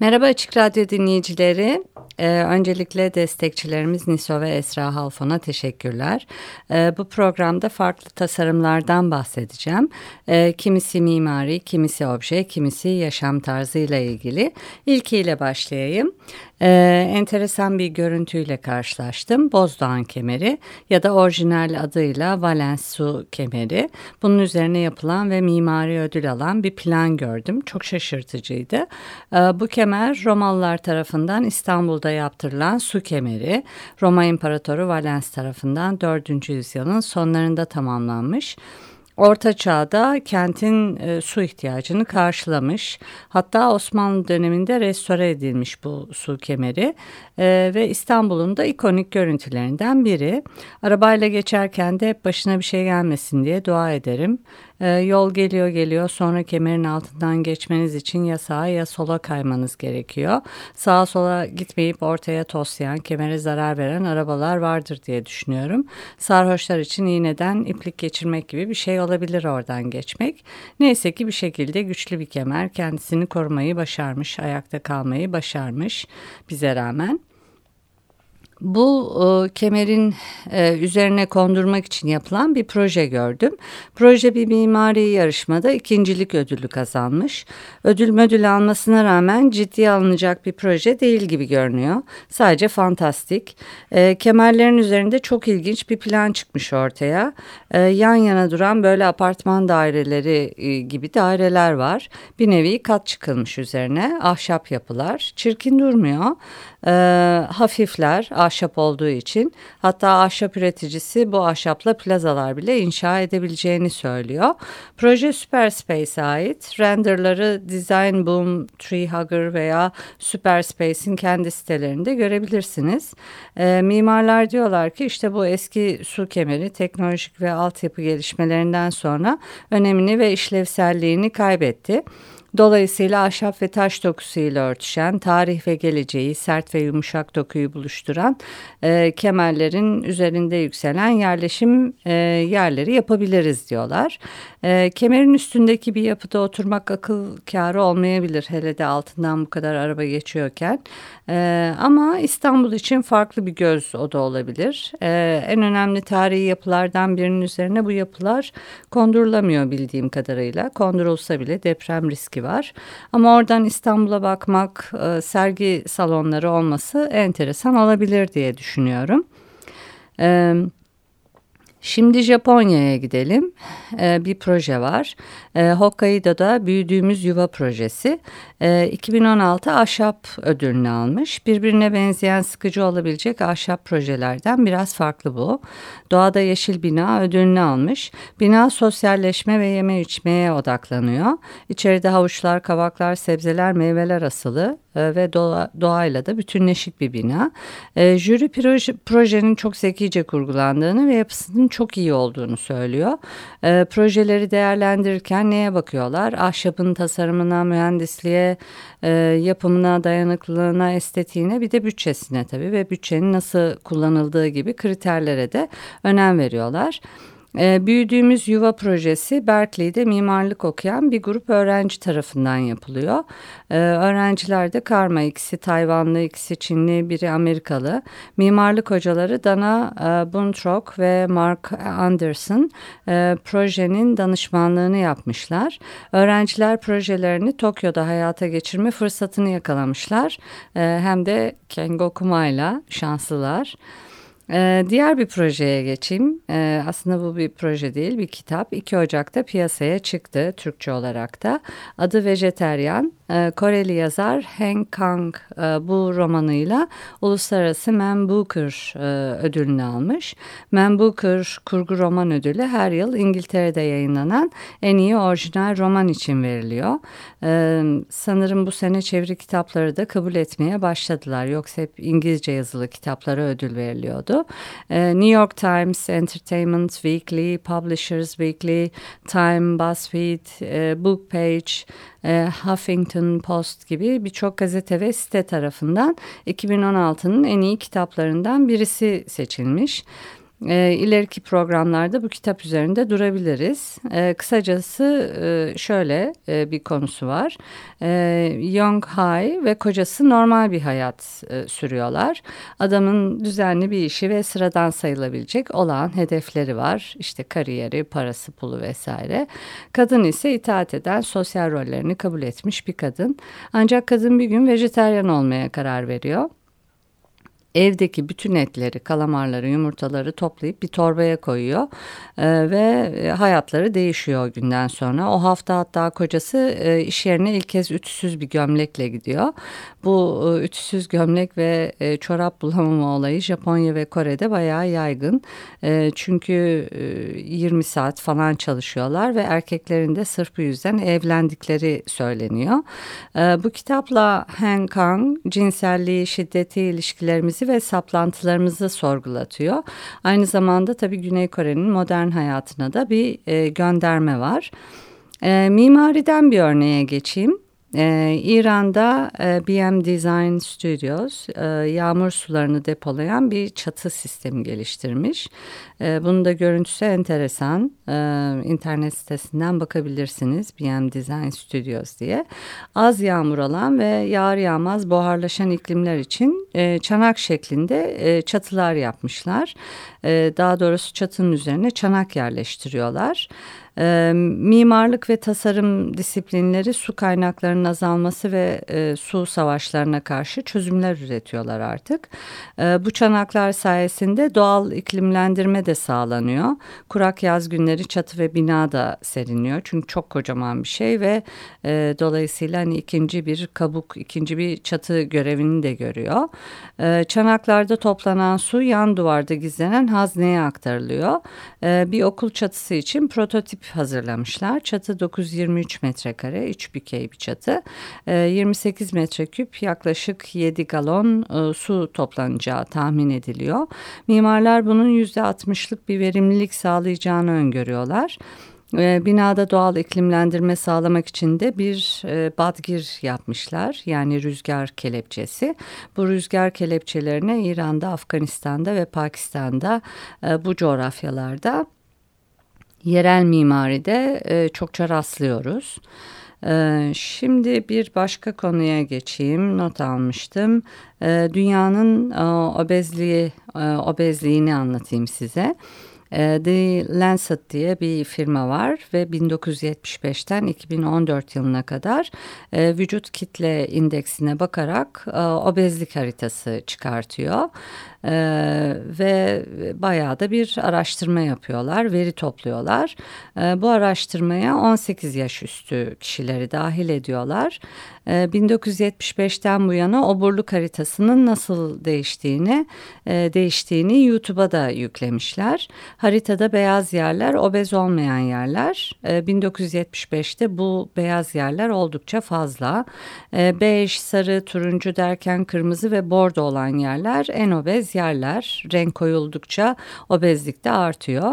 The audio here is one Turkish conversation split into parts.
Merhaba Açık Radyo dinleyicileri. Ee, öncelikle destekçilerimiz Niso ve Esra Halfon'a teşekkürler. Ee, bu programda farklı tasarımlardan bahsedeceğim. Ee, kimisi mimari, kimisi obje, kimisi yaşam tarzıyla ilgili. İlkiyle başlayayım. Ee, enteresan bir görüntüyle karşılaştım. Bozdoğan kemeri ya da orijinal adıyla Valens su kemeri. Bunun üzerine yapılan ve mimari ödül alan bir plan gördüm. Çok şaşırtıcıydı. Ee, bu kemer Romalılar tarafından İstanbul'da yaptırılan su kemeri. Roma İmparatoru Valens tarafından 4. yüzyılın sonlarında tamamlanmış. Orta Çağ'da kentin e, su ihtiyacını karşılamış. Hatta Osmanlı döneminde restore edilmiş bu su kemeri e, ve İstanbul'un da ikonik görüntülerinden biri. Arabayla geçerken de hep başına bir şey gelmesin diye dua ederim. E, yol geliyor geliyor sonra kemerin altından geçmeniz için ya sağa ya sola kaymanız gerekiyor. Sağa sola gitmeyip ortaya toslayan, kemere zarar veren arabalar vardır diye düşünüyorum. Sarhoşlar için iğneden iplik geçirmek gibi bir şey olabilir oradan geçmek. Neyse ki bir şekilde güçlü bir kemer kendisini korumayı başarmış, ayakta kalmayı başarmış bize rağmen. Bu e, kemerin e, üzerine kondurmak için yapılan bir proje gördüm. Proje bir mimari yarışmada ikincilik ödülü kazanmış. Ödül ödül almasına rağmen ciddiye alınacak bir proje değil gibi görünüyor. Sadece fantastik. E, kemerlerin üzerinde çok ilginç bir plan çıkmış ortaya. E, yan yana duran böyle apartman daireleri e, gibi daireler var. Bir nevi kat çıkılmış üzerine. Ahşap yapılar. Çirkin durmuyor e, hafifler ahşap olduğu için hatta ahşap üreticisi bu ahşapla plazalar bile inşa edebileceğini söylüyor. Proje Superspace'e ait renderları Design Boom, Tree Hugger veya Superspace'in kendi sitelerinde görebilirsiniz. E, mimarlar diyorlar ki işte bu eski su kemeri teknolojik ve altyapı gelişmelerinden sonra önemini ve işlevselliğini kaybetti. Dolayısıyla ahşap ve taş dokusuyla örtüşen, tarih ve geleceği, sert ve yumuşak dokuyu buluşturan e, kemerlerin üzerinde yükselen yerleşim e, yerleri yapabiliriz diyorlar. E, kemerin üstündeki bir yapıda oturmak akıl kârı olmayabilir hele de altından bu kadar araba geçiyorken. E, ama İstanbul için farklı bir göz oda olabilir. E, en önemli tarihi yapılardan birinin üzerine bu yapılar kondurulamıyor bildiğim kadarıyla. Kondurulsa bile deprem riski var. Ama oradan İstanbul'a bakmak, e, sergi salonları olması enteresan olabilir diye düşünüyorum. Evet. Şimdi Japonya'ya gidelim. Ee, bir proje var. Ee, Hokkaido'da Büyüdüğümüz Yuva Projesi. Ee, 2016 ahşap ödülünü almış. Birbirine benzeyen sıkıcı olabilecek ahşap projelerden biraz farklı bu. Doğada Yeşil Bina ödülünü almış. Bina sosyalleşme ve yeme içmeye odaklanıyor. İçeride havuçlar, kavaklar, sebzeler, meyveler asılı ve doğa, doğayla da bütünleşik bir bina. E, jüri proje, projenin çok zekice kurgulandığını ve yapısının çok iyi olduğunu söylüyor. E, projeleri değerlendirirken neye bakıyorlar? Ahşabın tasarımına, mühendisliğe, e, yapımına, dayanıklılığına, estetiğine bir de bütçesine tabii ve bütçenin nasıl kullanıldığı gibi kriterlere de önem veriyorlar. E, büyüdüğümüz Yuva projesi Berkeley'de mimarlık okuyan bir grup öğrenci tarafından yapılıyor. E, öğrenciler de karma ikisi Tayvanlı, ikisi Çinli, biri Amerikalı. Mimarlık hocaları Dana e, Buntrock ve Mark Anderson e, projenin danışmanlığını yapmışlar. Öğrenciler projelerini Tokyo'da hayata geçirme fırsatını yakalamışlar. E, hem de Kengo Kuma'yla şanslılar. Ee, diğer bir projeye geçeyim. Ee, aslında bu bir proje değil, bir kitap. 2 Ocak'ta piyasaya çıktı Türkçe olarak da. Adı Vejeteryan. E, Koreli yazar Hank Kang e, bu romanıyla Uluslararası Man Booker e, ödülünü almış. Man Booker kurgu roman ödülü her yıl İngiltere'de yayınlanan en iyi orijinal roman için veriliyor. Sanırım bu sene çeviri kitapları da kabul etmeye başladılar. Yoksa hep İngilizce yazılı kitaplara ödül veriliyordu. New York Times, Entertainment Weekly, Publishers Weekly, Time, BuzzFeed, Book Page, e, Huffington Post gibi birçok gazete ve site tarafından 2016'nın en iyi kitaplarından birisi seçilmiş. E, ileriki programlarda bu kitap üzerinde durabiliriz. E, kısacası e, şöyle e, bir konusu var. E, Young Hai ve kocası normal bir hayat e, sürüyorlar. Adamın düzenli bir işi ve sıradan sayılabilecek olan hedefleri var. İşte kariyeri, parası, pulu vesaire. Kadın ise itaat eden sosyal rollerini kabul etmiş bir kadın. Ancak kadın bir gün vejeteryan olmaya karar veriyor evdeki bütün etleri, kalamarları, yumurtaları toplayıp bir torbaya koyuyor e, ve hayatları değişiyor günden sonra. O hafta hatta kocası e, iş yerine ilk kez ütüsüz bir gömlekle gidiyor. Bu e, ütüsüz gömlek ve e, çorap bulamama olayı Japonya ve Kore'de bayağı yaygın. E, çünkü e, 20 saat falan çalışıyorlar ve erkeklerin de sırf bu yüzden evlendikleri söyleniyor. E, bu kitapla Han Kang cinselliği, şiddeti, ilişkilerimizi ve saplantılarımızı sorgulatıyor. Aynı zamanda tabii Güney Kore'nin modern hayatına da bir e, gönderme var. E, mimariden bir örneğe geçeyim. Ee, İran'da e, BM Design Studios e, yağmur sularını depolayan bir çatı sistemi geliştirmiş. E, bunun da görüntüsü enteresan. E, internet sitesinden bakabilirsiniz BM Design Studios diye. Az yağmur alan ve yağar yağmaz buharlaşan iklimler için e, çanak şeklinde e, çatılar yapmışlar. E, daha doğrusu çatının üzerine çanak yerleştiriyorlar. E, mimarlık ve tasarım disiplinleri su kaynaklarının azalması ve e, su savaşlarına karşı çözümler üretiyorlar artık. E, bu çanaklar sayesinde doğal iklimlendirme de sağlanıyor. Kurak yaz günleri çatı ve bina da seriniyor. Çünkü çok kocaman bir şey ve e, dolayısıyla hani ikinci bir kabuk, ikinci bir çatı görevini de görüyor. E, çanaklarda toplanan su yan duvarda gizlenen hazneye aktarılıyor. E, bir okul çatısı için prototip hazırlamışlar. Çatı 923 metrekare, üç bükey bir çatı. E, 28 metreküp yaklaşık 7 galon e, su toplanacağı tahmin ediliyor. Mimarlar bunun %60'lık bir verimlilik sağlayacağını öngörüyorlar. E, binada doğal iklimlendirme sağlamak için de bir e, badgir yapmışlar. Yani rüzgar kelepçesi. Bu rüzgar kelepçelerine İran'da, Afganistan'da ve Pakistan'da e, bu coğrafyalarda yerel mimaride çokça rastlıyoruz. Ee, şimdi bir başka konuya geçeyim. Not almıştım. Ee, dünyanın e, obezliği, e, obezliğini anlatayım size. Ee, The Lancet diye bir firma var ve 1975'ten 2014 yılına kadar e, vücut kitle indeksine bakarak e, obezlik haritası çıkartıyor. Ee, ve bayağı da bir araştırma yapıyorlar, veri topluyorlar. Bu araştırmaya 18 yaş üstü kişileri dahil ediyorlar. Ee, 1975'ten bu yana oburluk haritasının nasıl değiştiğini e, değiştiğini YouTube'a da yüklemişler. Haritada beyaz yerler obez olmayan yerler. Ee, 1975'te bu beyaz yerler oldukça fazla. Ee, bej, sarı, turuncu derken kırmızı ve bordo olan yerler en obez yerler renk koyuldukça obezlik de artıyor.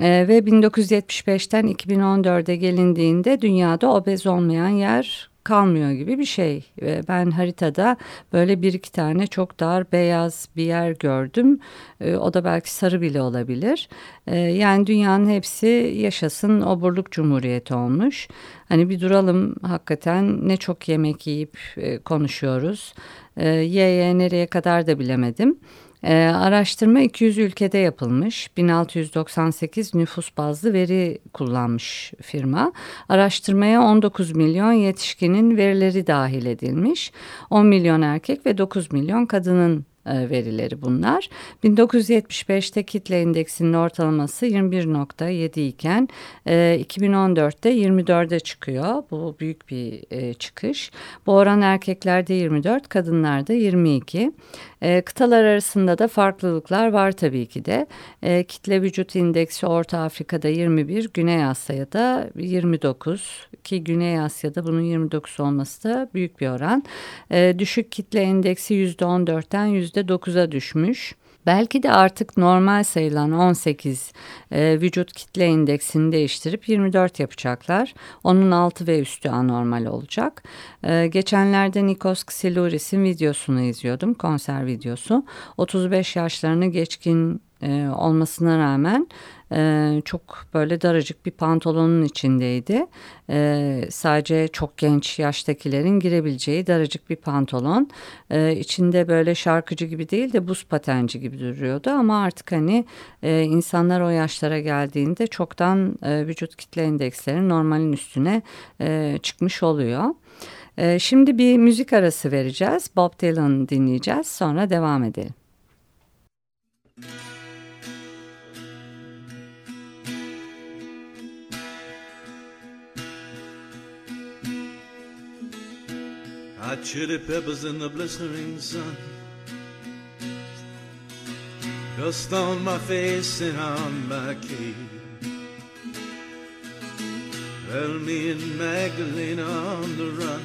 Ee, ve 1975'ten 2014'e gelindiğinde dünyada obez olmayan yer kalmıyor gibi bir şey. Ben haritada böyle bir iki tane çok dar beyaz bir yer gördüm. E, o da belki sarı bile olabilir. E, yani dünyanın hepsi yaşasın oburluk cumhuriyeti olmuş. Hani bir duralım hakikaten ne çok yemek yiyip e, konuşuyoruz. E, ye ye nereye kadar da bilemedim. E, araştırma 200 ülkede yapılmış. 1698 nüfus bazlı veri kullanmış firma. Araştırmaya 19 milyon yetişkinin verileri dahil edilmiş. 10 milyon erkek ve 9 milyon kadının e, verileri bunlar. 1975'te kitle indeksinin ortalaması 21.7 iken e, 2014'te 24'e çıkıyor. Bu büyük bir e, çıkış. Bu oran erkeklerde 24, kadınlarda 22. E, kıtalar arasında da farklılıklar var tabii ki de. E, kitle vücut indeksi Orta Afrika'da 21, Güney Asya'da 29 ki Güney Asya'da bunun 29 olması da büyük bir oran. E, düşük kitle indeksi %14'ten %9'a düşmüş. Belki de artık normal sayılan 18 e, vücut kitle indeksini değiştirip 24 yapacaklar. Onun altı ve üstü anormal olacak. E, geçenlerde Nikos Xylouris'in videosunu izliyordum, konser videosu. 35 yaşlarını geçkin e, olmasına rağmen e, çok böyle daracık bir pantolonun içindeydi. E, sadece çok genç yaştakilerin girebileceği daracık bir pantolon. E, içinde böyle şarkıcı gibi değil de buz patenci gibi duruyordu ama artık hani e, insanlar o yaşlara geldiğinde çoktan e, vücut kitle indeksleri normalin üstüne e, çıkmış oluyor. E, şimdi bir müzik arası vereceğiz. Bob Dylan dinleyeceğiz sonra devam edelim. Hot chili peppers in the blistering sun. Dust on my face and on my cape. Well, me and Magdalena on the run.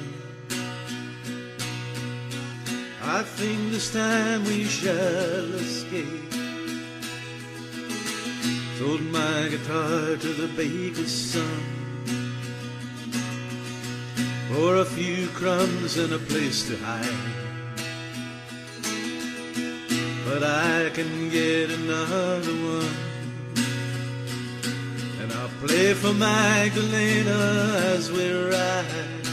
I think this time we shall escape. Sold my guitar to the baker's son few crumbs and a place to hide. But I can get another one, and I'll play for Magdalena as we ride.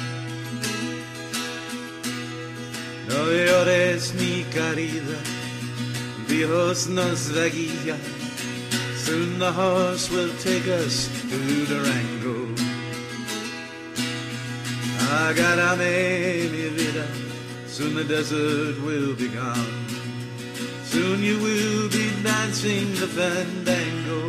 No llores mi querida, Dios nos da guía. Soon the horse will take us to Durango. Agarame mi vida, soon the desert will be gone. Soon you will be dancing the fandango.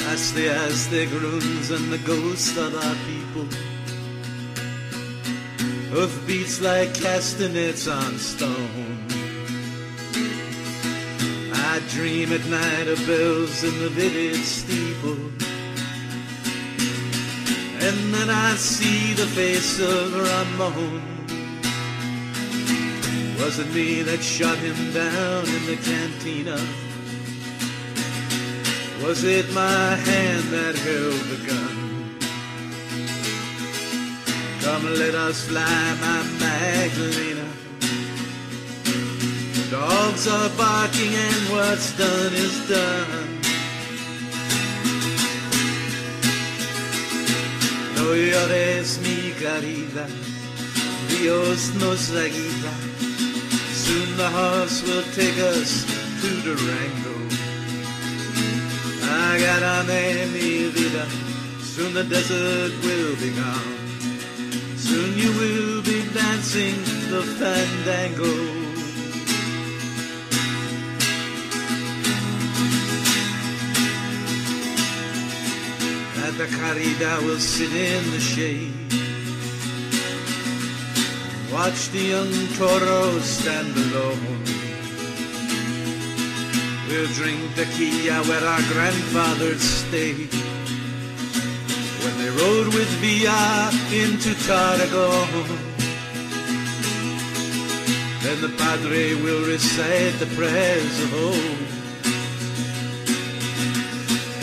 Past the Aztec ruins and the ghosts of our people. Hoof beats like castanets on stone. I dream at night of bells in the village steeple. And then I see the face of Ramon. Was it me that shot him down in the cantina? Was it my hand that held the gun? Come let us fly, my Magdalena. Dogs are barking and what's done is done. Llores mi querida, Dios nos la guía. Soon the horse will take us to Durango. Agarame mi vida, soon the desert will be gone. Soon you will be dancing the fandango. The carida will sit in the shade. Watch the young toros stand alone. We'll drink the tequila where our grandfathers stayed. When they rode with Villa into Tarragon. Then the padre will recite the prayers of old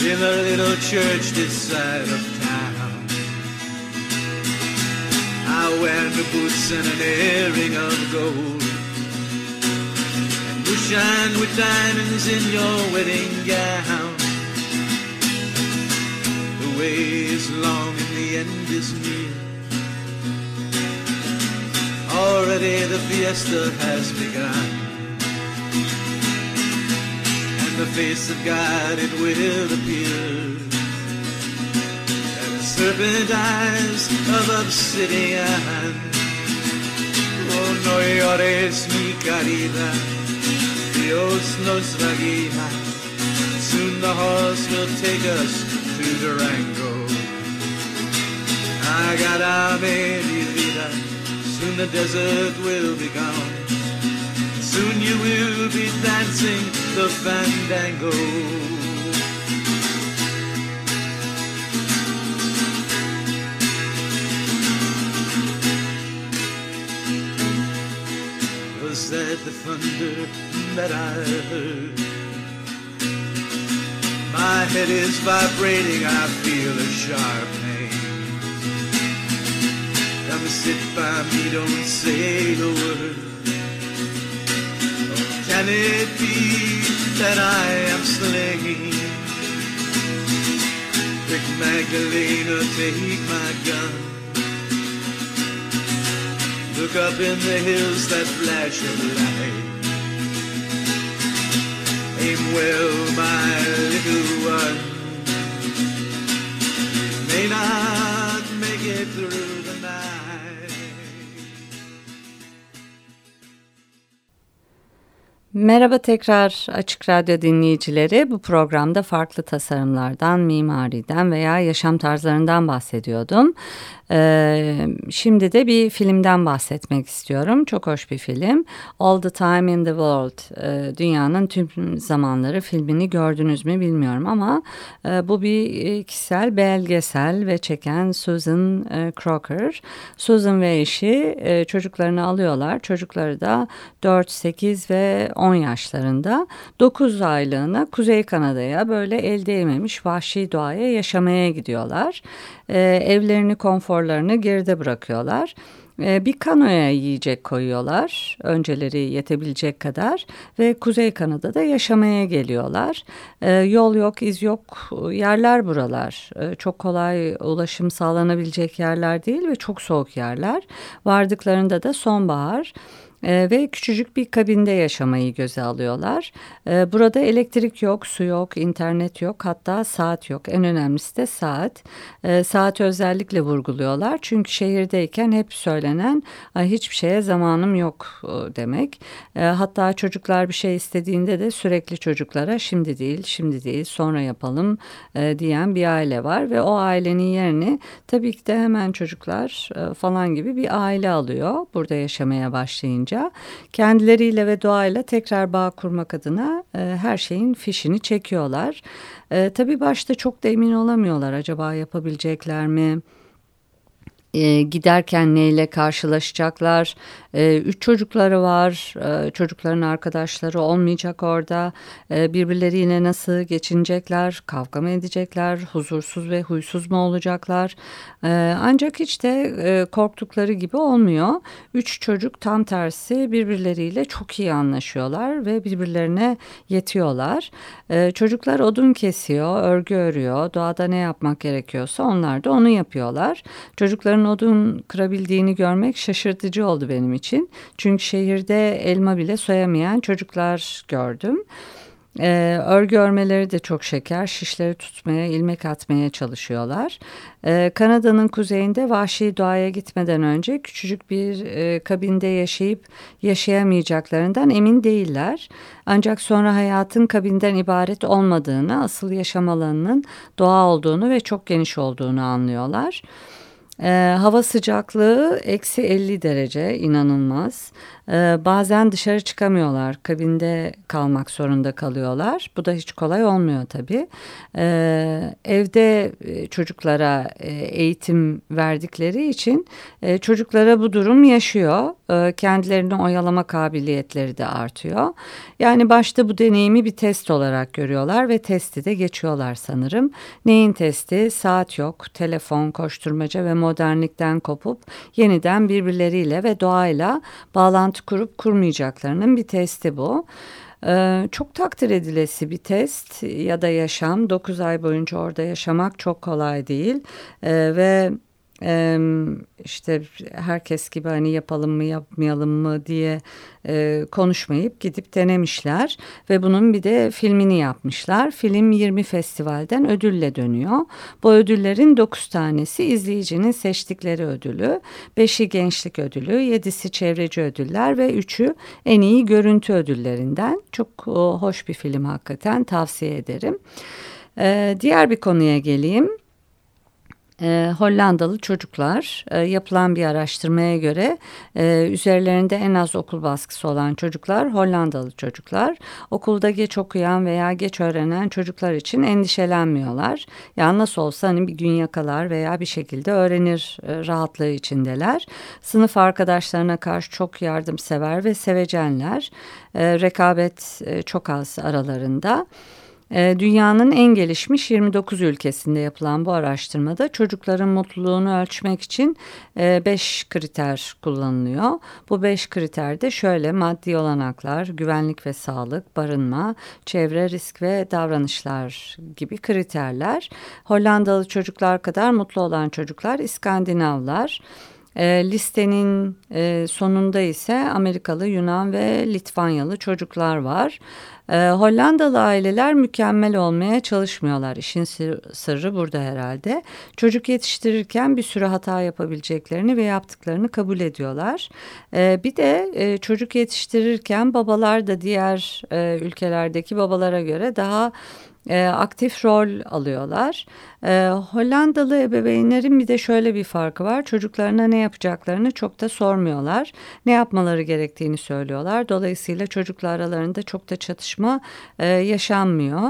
in a little church this side of town. I wear new boots and an earring of gold. And you shine with diamonds in your wedding gown. The way is long and the end is near. Already the fiesta has begun the face of God it will appear. And the serpent eyes of obsidian. Oh, no llores, mi querida, Dios nos va a guiar. Soon the horse will take us to Durango. Agarame, mi vida, soon the desert will be gone. Soon you will be dancing the fandango. that the thunder that I heard. My head is vibrating, I feel a sharp pain. Come sit by me, don't say the word. Can it be that I am slain? Quick Magdalena, take my gun. Look up in the hills that flash of light. Aim well, my little one. May not make it through Merhaba tekrar Açık Radyo dinleyicileri. Bu programda farklı tasarımlardan, mimariden veya yaşam tarzlarından bahsediyordum. Ee, şimdi de bir filmden bahsetmek istiyorum. Çok hoş bir film. All the Time in the World. Ee, dünyanın tüm zamanları filmini gördünüz mü bilmiyorum ama e, bu bir e, kişisel belgesel ve çeken Susan e, Crocker. Susan ve eşi e, çocuklarını alıyorlar. Çocukları da 4, 8 ve 10 yaşlarında 9 aylığına Kuzey Kanada'ya böyle el değmemiş vahşi doğaya yaşamaya gidiyorlar. E, evlerini konforlarını geride bırakıyorlar. E, bir kanoya yiyecek koyuyorlar. Önceleri yetebilecek kadar ve Kuzey Kanada'da yaşamaya geliyorlar. E, yol yok, iz yok yerler buralar. Çok kolay ulaşım sağlanabilecek yerler değil ve çok soğuk yerler. Vardıklarında da sonbahar e, ve küçücük bir kabinde yaşamayı göze alıyorlar. E, burada elektrik yok, su yok, internet yok hatta saat yok. En önemlisi de saat. E, saati özellikle vurguluyorlar çünkü şehirdeyken hep söylenen hiçbir şeye zamanım yok e, demek. Hatta çocuklar bir şey istediğinde de sürekli çocuklara şimdi değil, şimdi değil, sonra yapalım e, diyen bir aile var ve o ailenin yerini tabii ki de hemen çocuklar e, falan gibi bir aile alıyor burada yaşamaya başlayınca boyunca kendileriyle ve doğayla tekrar bağ kurmak adına e, her şeyin fişini çekiyorlar. E, tabii başta çok da emin olamıyorlar acaba yapabilecekler mi? E, giderken neyle karşılaşacaklar. E, üç çocukları var. E, çocukların arkadaşları olmayacak orada. E, birbirleriyle nasıl geçinecekler? Kavga mı edecekler? Huzursuz ve huysuz mu olacaklar? E, ancak hiç de e, korktukları gibi olmuyor. Üç çocuk tam tersi birbirleriyle çok iyi anlaşıyorlar ve birbirlerine yetiyorlar. E, çocuklar odun kesiyor, örgü örüyor. Doğada ne yapmak gerekiyorsa onlar da onu yapıyorlar. Çocukların çocukların odun kırabildiğini görmek şaşırtıcı oldu benim için. Çünkü şehirde elma bile soyamayan çocuklar gördüm. Ee, örgü örmeleri de çok şeker. Şişleri tutmaya, ilmek atmaya çalışıyorlar. Ee, Kanada'nın kuzeyinde vahşi doğaya gitmeden önce küçücük bir e, kabinde yaşayıp yaşayamayacaklarından emin değiller. Ancak sonra hayatın kabinden ibaret olmadığını, asıl yaşam alanının doğa olduğunu ve çok geniş olduğunu anlıyorlar. Ee, hava sıcaklığı eksi 50 derece inanılmaz. Ee, bazen dışarı çıkamıyorlar. Kabinde kalmak zorunda kalıyorlar. Bu da hiç kolay olmuyor tabii. Ee, evde e, çocuklara e, eğitim verdikleri için e, çocuklara bu durum yaşıyor. Ee, kendilerini oyalama kabiliyetleri de artıyor. Yani başta bu deneyimi bir test olarak görüyorlar ve testi de geçiyorlar sanırım. Neyin testi? Saat yok, telefon, koşturmaca ve modernlikten kopup yeniden birbirleriyle ve doğayla bağlantı kurup kurmayacaklarının bir testi bu. Ee, çok takdir edilesi bir test ya da yaşam. 9 ay boyunca orada yaşamak çok kolay değil. Ee, ve e, işte herkes gibi hani yapalım mı yapmayalım mı diye e, konuşmayıp gidip denemişler ve bunun bir de filmini yapmışlar. Film 20 festivalden ödülle dönüyor. Bu ödüllerin 9 tanesi izleyicinin seçtikleri ödülü, 5'i gençlik ödülü, 7'si çevreci ödüller ve 3'ü en iyi görüntü ödüllerinden. Çok hoş bir film hakikaten tavsiye ederim. Ee, diğer bir konuya geleyim e, Hollandalı çocuklar e, yapılan bir araştırmaya göre e, üzerlerinde en az okul baskısı olan çocuklar Hollandalı çocuklar. Okulda geç okuyan veya geç öğrenen çocuklar için endişelenmiyorlar. Ya nasıl olsa hani bir gün yakalar veya bir şekilde öğrenir e, rahatlığı içindeler. Sınıf arkadaşlarına karşı çok yardımsever ve sevecenler. E, rekabet e, çok az aralarında. Ee, dünyanın en gelişmiş 29 ülkesinde yapılan bu araştırmada çocukların mutluluğunu ölçmek için 5 e, kriter kullanılıyor. Bu 5 kriter de şöyle maddi olanaklar, güvenlik ve sağlık, barınma, çevre, risk ve davranışlar gibi kriterler. Hollandalı çocuklar kadar mutlu olan çocuklar İskandinavlar. E, listenin e, sonunda ise Amerikalı, Yunan ve Litvanyalı çocuklar var. E, Hollandalı aileler mükemmel olmaya çalışmıyorlar. İşin sırrı burada herhalde. Çocuk yetiştirirken bir sürü hata yapabileceklerini ve yaptıklarını kabul ediyorlar. E, bir de e, çocuk yetiştirirken babalar da diğer e, ülkelerdeki babalara göre daha e, aktif rol alıyorlar. E, Hollandalı ebeveynlerin bir de şöyle bir farkı var. Çocuklarına ne yapacaklarını çok da sormuyorlar. Ne yapmaları gerektiğini söylüyorlar. Dolayısıyla çocuklar aralarında çok da çatışma e, yaşanmıyor.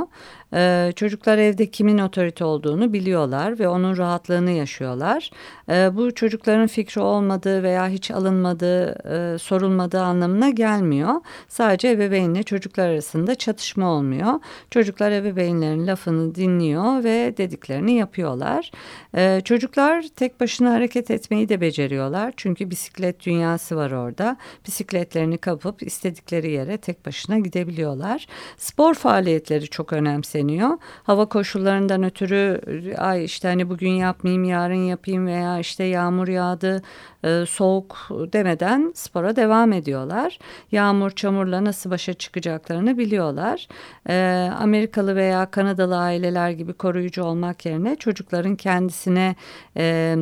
Ee, çocuklar evde kimin otorite olduğunu biliyorlar ve onun rahatlığını yaşıyorlar. Ee, bu çocukların fikri olmadığı veya hiç alınmadığı, e, sorulmadığı anlamına gelmiyor. Sadece ebeveynle çocuklar arasında çatışma olmuyor. Çocuklar ebeveynlerin lafını dinliyor ve dediklerini yapıyorlar. Ee, çocuklar tek başına hareket etmeyi de beceriyorlar. Çünkü bisiklet dünyası var orada. Bisikletlerini kapıp istedikleri yere tek başına gidebiliyorlar. Spor faaliyetleri çok önemseniyor bekleniyor. Hava koşullarından ötürü ay işte hani bugün yapmayayım yarın yapayım veya işte yağmur yağdı e, soğuk demeden spora devam ediyorlar. Yağmur çamurla nasıl başa çıkacaklarını biliyorlar. E, Amerikalı veya Kanadalı aileler gibi koruyucu olmak yerine çocukların kendisine e,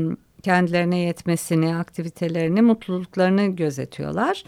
kendilerine yetmesini, aktivitelerini, mutluluklarını gözetiyorlar.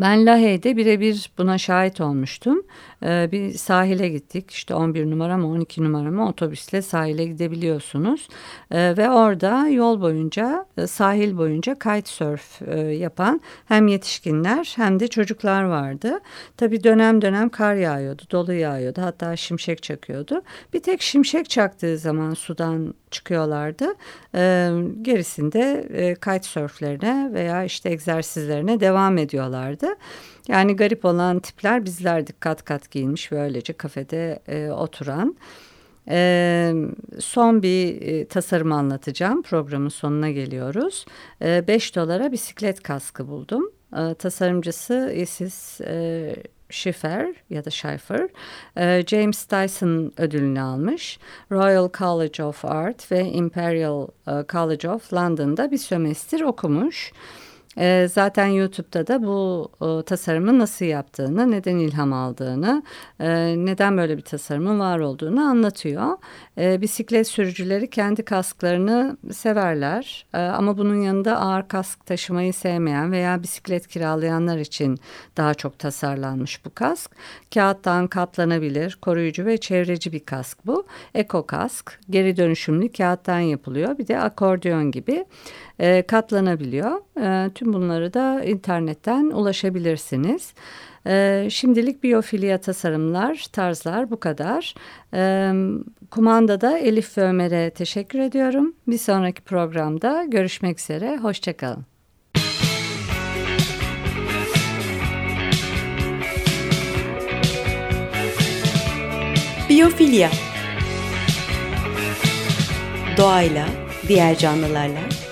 Ben Lahey'de birebir buna şahit olmuştum. Ee, bir sahile gittik. İşte 11 numara mı 12 numara mı otobüsle sahile gidebiliyorsunuz. Ee, ve orada yol boyunca e, sahil boyunca kitesurf e, yapan hem yetişkinler hem de çocuklar vardı. Tabii dönem dönem kar yağıyordu, dolu yağıyordu. Hatta şimşek çakıyordu. Bir tek şimşek çaktığı zaman sudan çıkıyorlardı. E, gerisinde e, kitesurflerine veya işte egzersizlerine devam ediyorlardı. Yani garip olan tipler bizlerdik kat kat giyinmiş böylece kafede e, oturan. Ee, son bir e, tasarım anlatacağım. Programın sonuna geliyoruz. 5 ee, dolara bisiklet kaskı buldum. Ee, tasarımcısı Isis e, Schiffer ya da Schiffer e, James Dyson ödülünü almış. Royal College of Art ve Imperial e, College of London'da bir sömestr okumuş. E, zaten YouTube'da da bu e, tasarımı nasıl yaptığını, neden ilham aldığını, e, neden böyle bir tasarımın var olduğunu anlatıyor. E, bisiklet sürücüleri kendi kasklarını severler e, ama bunun yanında ağır kask taşımayı sevmeyen veya bisiklet kiralayanlar için daha çok tasarlanmış bu kask. Kağıttan katlanabilir, koruyucu ve çevreci bir kask bu. Eko kask, geri dönüşümlü kağıttan yapılıyor. Bir de akordeon gibi e, katlanabiliyor. E, tüm bunları da internetten ulaşabilirsiniz. E, şimdilik biyofilya tasarımlar, tarzlar bu kadar. E, kumandada Elif ve Ömer'e teşekkür ediyorum. Bir sonraki programda görüşmek üzere. Hoşçakalın. Biyofilya Doğayla, diğer canlılarla